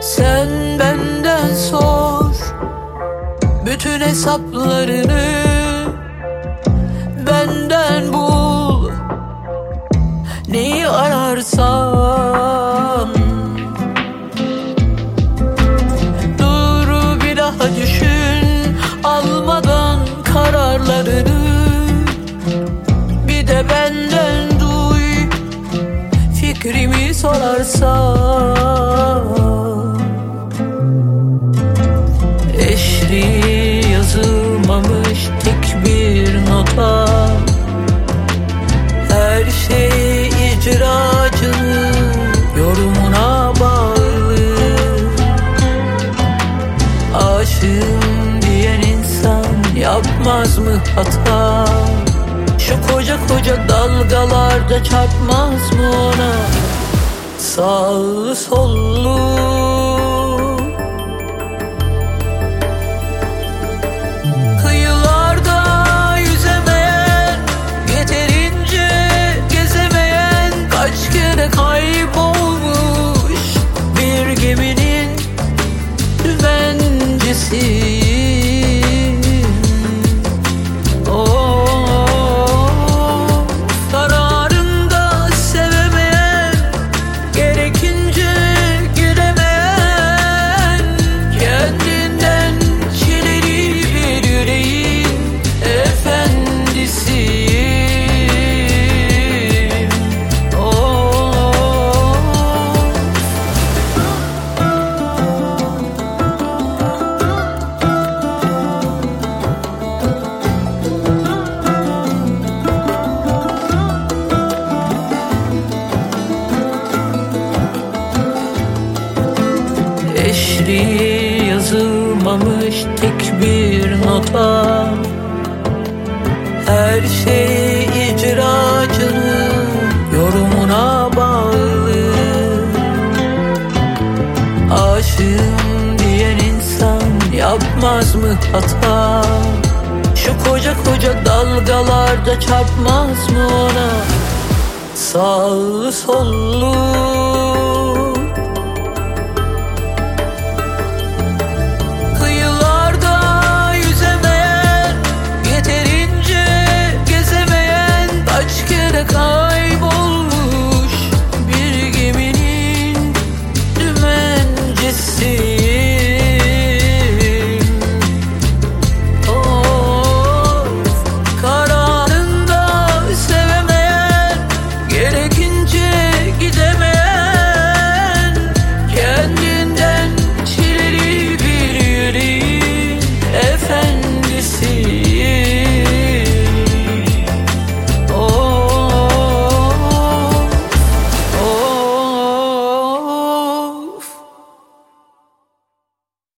Sen benden sor Bütün hesaplarını. Benden bul Neyi ararsan. Dur bir daha düşün Almadan kararlarını. Bir de benden duy Fikrimi sorarsan. Mı hata? Şu koca koca dalgalarda çarpmaz mı ona? Sağlı sollu. Kaybolmuş Bir geminin dümencisi Eşri yazılmamış tek bir nota. Her şey icracının yorumuna bağlı. Aşığım diyen insan yapmaz mı hata? Şu koca koca dalgalarda çarpmaz mı ona? Sağlı sollu